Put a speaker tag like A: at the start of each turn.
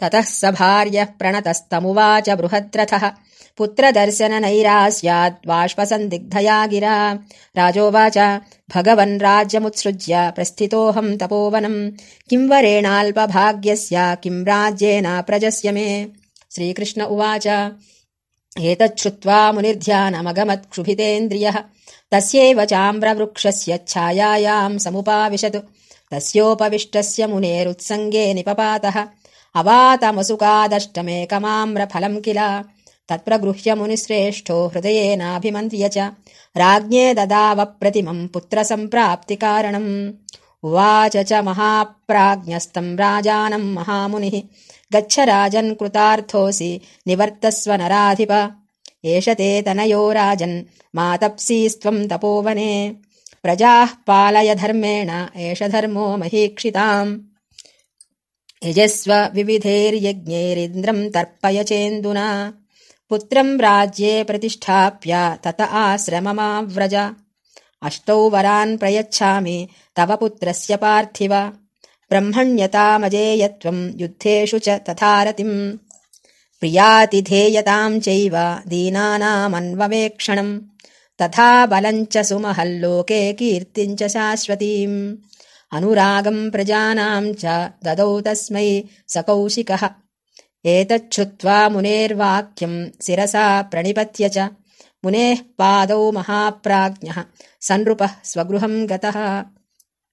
A: ततः स भार्यः प्रणतस्तमुवाच बृहद्रथः पुत्रदर्शननैरास्याद्वाष्पसन्दिग्धया गिरा राजोवाच भगवन् राज्यमुत्सृज्य प्रस्थितोऽहम् तपोवनम् किम् वरेणाल्पभाग्यस्य किम् राज्येन प्रजस्य मे? श्रीकृष्ण उवाच एतच्छ्रुत्वा मुनिर्ध्यानमगमत्क्षुभितेन्द्रियः तस्यैव चाम्रवृक्षस्य छायायाम् समुपाविशतु। तस्योपविष्टस्य मुनेरुत्सङ्गे निपपातः अवातमसुकादष्टमेकमाम्रफलम् किल? तत्प्रगृह्य मुनिश्रेष्ठो हृदयेनाभिमन्त्र्य च। राज्ञे ददावप्रतिमम् पुत्रसम्प्राप्तिकारणम्। उवाच च महाप्राज्ञस्तम् राजानम् महामुनिः। गच्छ राजन् कृतार्थोऽसि निवर्तस्व नराधिप। एष ते तनयो राजन् मातप्सीस्त्वम् तपोवने। प्रजाः पालय धर्मेण एष धर्मो महीक्षिताम् यजस्व विविधैर्यज्ञैरिन्द्रम् तर्पय चेन्दुना पुत्रम् राज्ये प्रतिष्ठाप्य तत आश्रममाव्रज। अष्टौ वरान् प्रयच्छामि तव पुत्रस्य पार्थिव। ब्रह्मण्यतामजेयत्वम् युद्धेषु च तथारतिम् प्रियातिधेयताम् चैव दीनानामन्ववेक्षणम्। तथा बलम् च सुमहल्लोके कीर्तिम् च शाश्वतीम् अनुरागम् प्रजानाम् च ददौ तस्मै स कौशिकः एतच्छ्रुत्वा मुनेर्वाक्यम् शिरसा प्रणिपत्य च मुनेः पादौ महाप्राज्ञः सनृपः स्वगृहम् गतः